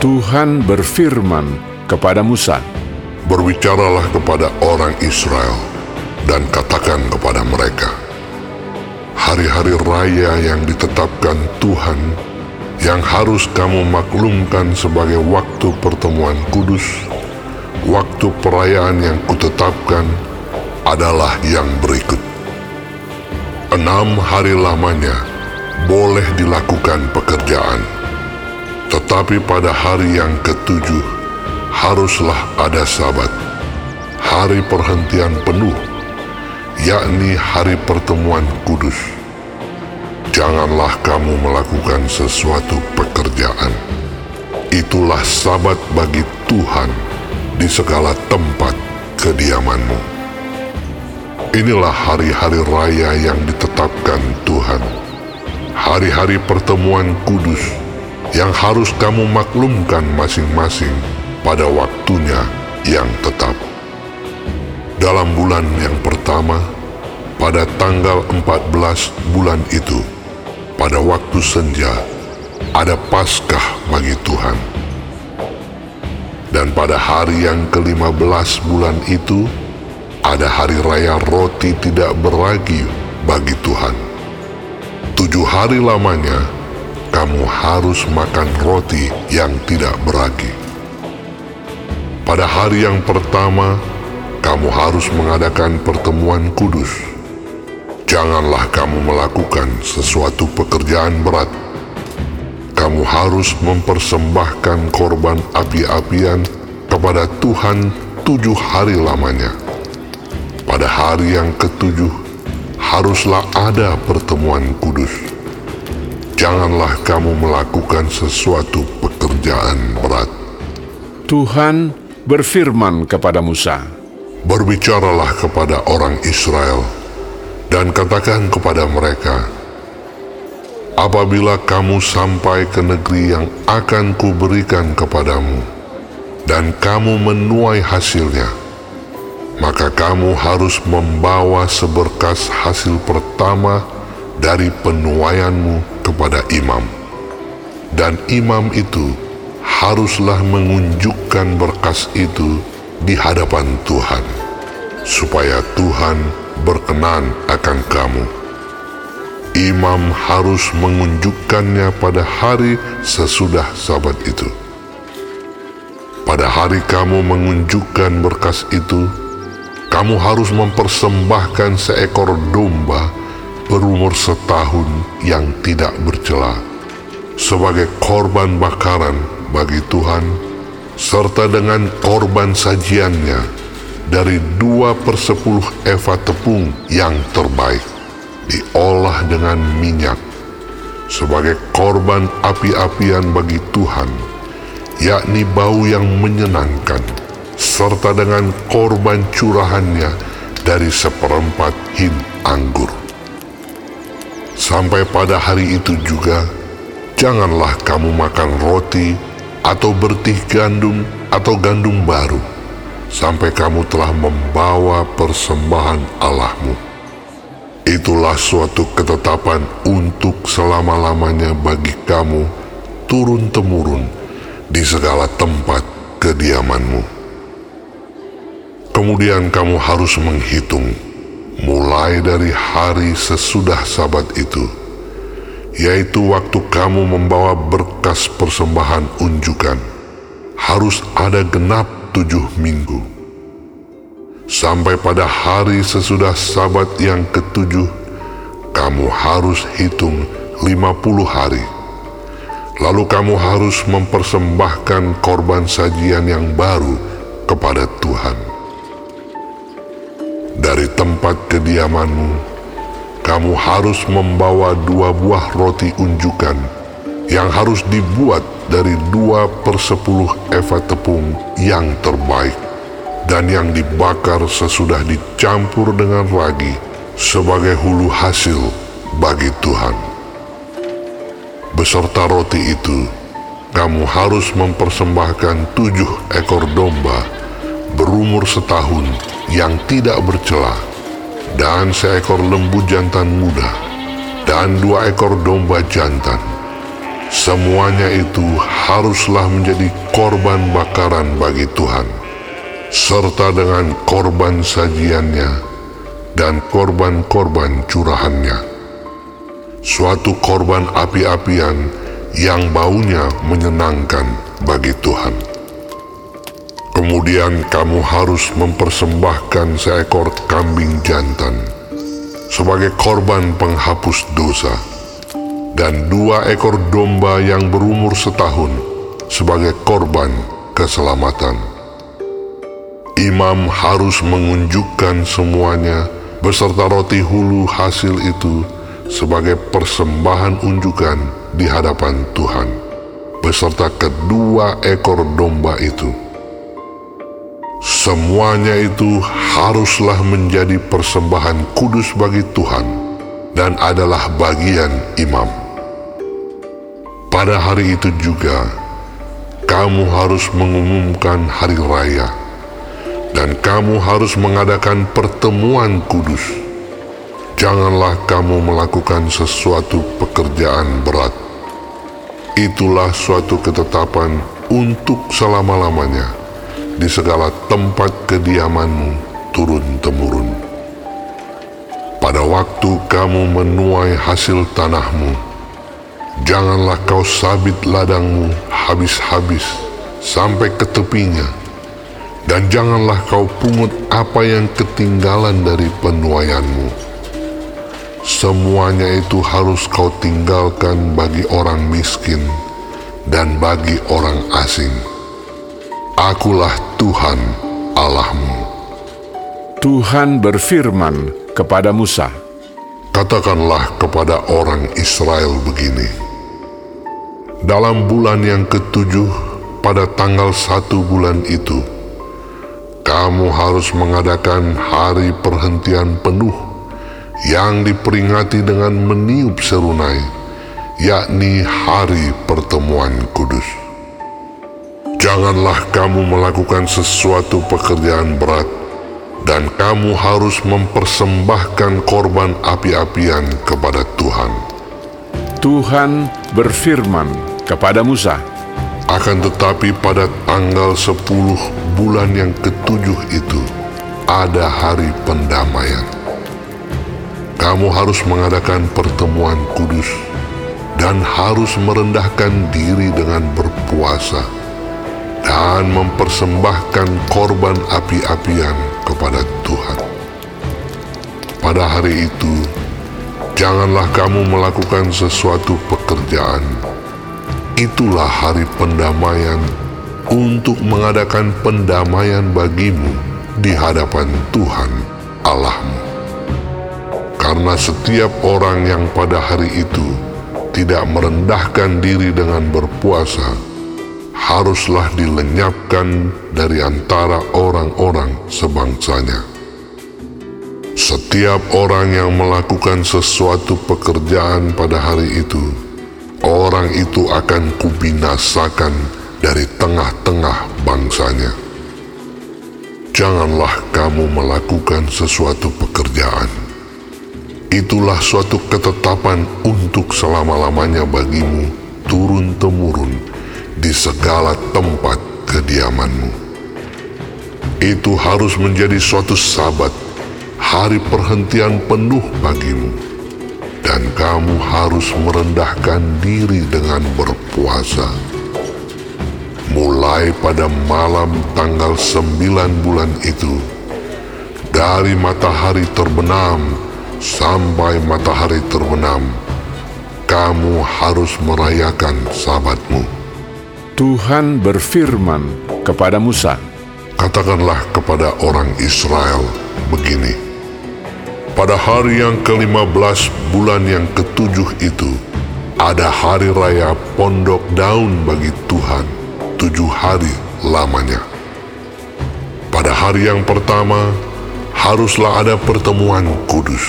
Tuhan berfirman kepada Musa, Berbicaralah kepada orang Israel dan katakan kepada mereka, Hari-hari raya yang ditetapkan Tuhan yang harus kamu maklumkan sebagai waktu pertemuan kudus, waktu perayaan yang kutetapkan adalah yang berikut. Enam hari lamanya boleh dilakukan pekerjaan, tetapi pada hari yang ketujuh haruslah ada sabat, hari perhentian penuh, yakni hari pertemuan kudus. Janganlah kamu melakukan sesuatu pekerjaan. Itulah sabat bagi Tuhan di segala tempat kediamanmu. Inilah hari-hari raya yang ditetapkan Tuhan. Hari-hari pertemuan kudus yang harus kamu maklumkan masing-masing pada waktunya yang tetap. Dalam bulan yang pertama, pada tanggal 14 bulan itu, pada waktu senja, ada Paskah bagi Tuhan. Dan pada hari yang ke-15 bulan itu, ada hari raya roti tidak beragi bagi Tuhan. Tujuh hari lamanya, kamu harus makan roti yang tidak beragi. Pada hari yang pertama, kamu harus mengadakan pertemuan kudus. Janganlah kamu melakukan sesuatu pekerjaan berat. Kamu harus mempersembahkan korban api-apian kepada Tuhan tujuh hari lamanya. Pada hari yang ketujuh, haruslah ada pertemuan kudus. Janganlah kamu melakukan sesuatu pekerjaan berat. Tuhan berfirman kepada Musa, Berbicaralah kepada orang Israel dan katakan kepada mereka, Apabila kamu sampai ke negeri yang akan kuberikan kepadamu, dan kamu menuai hasilnya, maka kamu harus membawa seberkas hasil pertama dari penuaianmu kepada imam. Dan imam itu haruslah menunjukkan berkas itu di hadapan Tuhan, supaya Tuhan berkenan akan kamu. Imam harus menunjukkannya pada hari sesudah sabat itu. Pada hari kamu menunjukkan berkas itu, kamu harus mempersembahkan seekor domba berumur setahun yang tidak bercela sebagai korban bakaran bagi Tuhan serta dengan korban sajiannya dari dua per sepuluh eva tepung yang terbaik diolah dengan minyak sebagai korban api-apian bagi Tuhan yakni bau yang menyenangkan serta dengan korban curahannya dari seperempat hin anggur sampai pada hari itu juga janganlah kamu makan roti atau bertih gandum atau gandum baru sampai kamu telah membawa persembahan Allahmu. Itulah suatu ketetapan untuk selama-lamanya bagi kamu turun-temurun di segala tempat kediamanmu. Kemudian kamu harus menghitung mulai dari hari sesudah sabat itu, yaitu waktu kamu membawa berkas persembahan unjukan, harus ada genap tujuh minggu. Sampai pada hari sesudah sabat yang ketujuh, kamu harus hitung lima puluh hari. Lalu kamu harus mempersembahkan korban sajian yang baru kepada Tuhan. Dari tempat kediamanmu, kamu harus membawa dua buah roti unjukan yang harus dibuat dari dua per sepuluh eva tepung yang terbaik dan yang dibakar sesudah dicampur dengan ragi sebagai hulu hasil bagi Tuhan. Beserta roti itu, kamu harus mempersembahkan tujuh ekor domba berumur setahun yang tidak bercela dan seekor lembu jantan muda dan dua ekor domba jantan Semuanya itu haruslah menjadi korban bakaran bagi Tuhan, serta dengan korban sajiannya dan korban-korban curahannya. Suatu korban api-apian yang baunya menyenangkan bagi Tuhan. Kemudian kamu harus mempersembahkan seekor kambing jantan sebagai korban penghapus dosa dan dua ekor domba yang berumur setahun sebagai korban keselamatan. Imam harus mengunjukkan semuanya beserta roti hulu hasil itu sebagai persembahan unjukan di hadapan Tuhan beserta kedua ekor domba itu. Semuanya itu haruslah menjadi persembahan kudus bagi Tuhan dan adalah bagian imam. Pada hari itu juga, kamu harus mengumumkan hari raya, dan kamu harus mengadakan pertemuan kudus. Janganlah kamu melakukan sesuatu pekerjaan berat. Itulah suatu ketetapan untuk selama-lamanya di segala tempat kediamanmu turun-temurun. Pada waktu kamu menuai hasil tanahmu, Janganlah kau sabit ladangmu habis-habis sampai ke tepinya, dan janganlah kau pungut apa yang ketinggalan dari penuaianmu. Semuanya itu harus kau tinggalkan bagi orang miskin dan bagi orang asing. Akulah Tuhan Allahmu. Tuhan berfirman kepada Musa, Katakanlah kepada orang Israel begini, dalam bulan yang ketujuh pada tanggal satu bulan itu, kamu harus mengadakan hari perhentian penuh yang diperingati dengan meniup serunai, yakni hari pertemuan kudus. Janganlah kamu melakukan sesuatu pekerjaan berat, dan kamu harus mempersembahkan korban api-apian kepada Tuhan. Tuhan berfirman kepada Musa. Akan tetapi pada tanggal 10 bulan yang ketujuh itu ada hari pendamaian. Kamu harus mengadakan pertemuan kudus dan harus merendahkan diri dengan berpuasa dan mempersembahkan korban api-apian kepada Tuhan. Pada hari itu, janganlah kamu melakukan sesuatu pekerjaan itulah hari pendamaian untuk mengadakan pendamaian bagimu di hadapan Tuhan Allahmu. Karena setiap orang yang pada hari itu tidak merendahkan diri dengan berpuasa, haruslah dilenyapkan dari antara orang-orang sebangsanya. Setiap orang yang melakukan sesuatu pekerjaan pada hari itu, orang itu akan kubinasakan dari tengah-tengah bangsanya. Janganlah kamu melakukan sesuatu pekerjaan. Itulah suatu ketetapan untuk selama-lamanya bagimu turun-temurun di segala tempat kediamanmu. Itu harus menjadi suatu sabat, hari perhentian penuh bagimu dan kamu harus merendahkan diri dengan berpuasa. Mulai pada malam tanggal sembilan bulan itu, dari matahari terbenam sampai matahari terbenam, kamu harus merayakan sabatmu. Tuhan berfirman kepada Musa, Katakanlah kepada orang Israel begini, pada hari yang ke-15 bulan yang ketujuh itu, ada hari raya pondok daun bagi Tuhan, tujuh hari lamanya. Pada hari yang pertama, haruslah ada pertemuan kudus.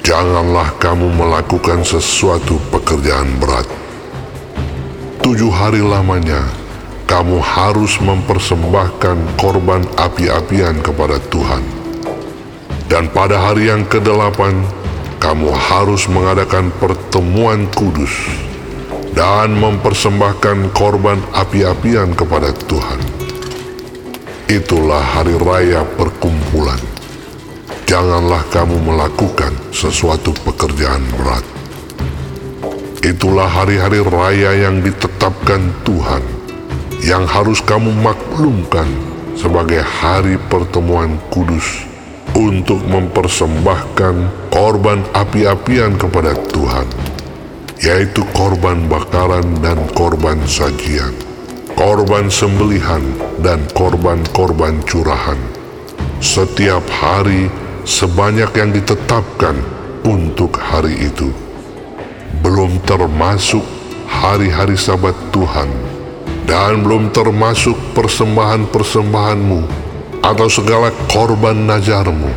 Janganlah kamu melakukan sesuatu pekerjaan berat. Tujuh hari lamanya, kamu harus mempersembahkan korban api-apian kepada Tuhan dan pada hari yang ke-8, kamu harus mengadakan pertemuan kudus dan mempersembahkan korban api-apian kepada Tuhan. Itulah hari raya perkumpulan. Janganlah kamu melakukan sesuatu pekerjaan berat. Itulah hari-hari raya yang ditetapkan Tuhan, yang harus kamu maklumkan sebagai hari pertemuan kudus untuk mempersembahkan korban api-apian kepada Tuhan, yaitu korban bakaran dan korban sajian, korban sembelihan dan korban-korban curahan. Setiap hari sebanyak yang ditetapkan untuk hari itu. Belum termasuk hari-hari sabat Tuhan dan belum termasuk persembahan-persembahanmu atau segala korban nazarmu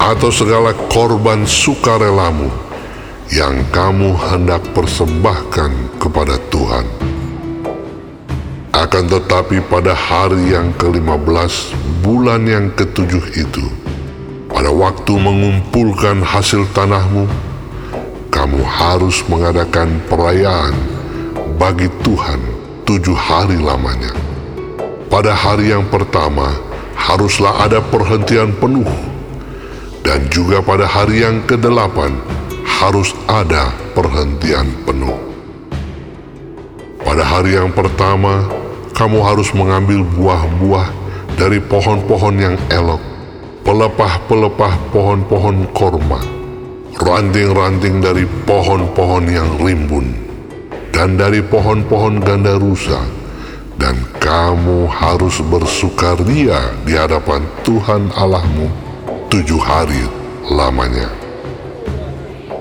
atau segala korban sukarelamu yang kamu hendak persembahkan kepada Tuhan. Akan tetapi pada hari yang ke-15 bulan yang ketujuh itu, pada waktu mengumpulkan hasil tanahmu, kamu harus mengadakan perayaan bagi Tuhan tujuh hari lamanya. Pada hari yang pertama, haruslah ada perhentian penuh. Dan juga pada hari yang kedelapan, harus ada perhentian penuh. Pada hari yang pertama, kamu harus mengambil buah-buah dari pohon-pohon yang elok, pelepah-pelepah pohon-pohon korma, ranting-ranting dari pohon-pohon yang rimbun, dan dari pohon-pohon ganda rusa, dan kamu harus bersukaria di hadapan Tuhan Allahmu tujuh hari lamanya.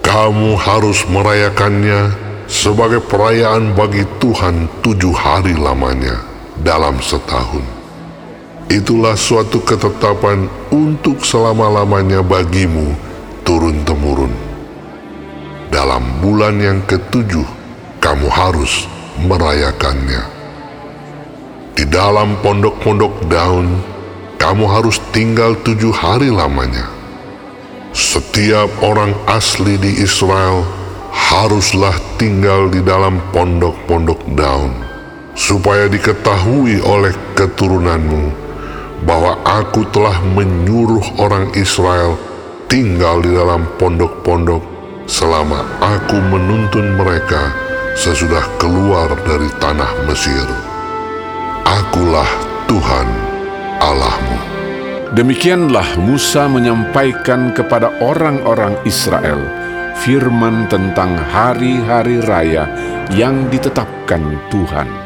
Kamu harus merayakannya sebagai perayaan bagi Tuhan tujuh hari lamanya dalam setahun. Itulah suatu ketetapan untuk selama-lamanya bagimu turun-temurun. Dalam bulan yang ketujuh, kamu harus merayakannya. Di dalam pondok-pondok daun, kamu harus tinggal tujuh hari lamanya. Setiap orang asli di Israel haruslah tinggal di dalam pondok-pondok daun, supaya diketahui oleh keturunanmu bahwa aku telah menyuruh orang Israel tinggal di dalam pondok-pondok selama aku menuntun mereka sesudah keluar dari tanah Mesir. Akulah Tuhan Allahmu. Demikianlah Musa menyampaikan kepada orang-orang Israel firman tentang hari-hari raya yang ditetapkan Tuhan.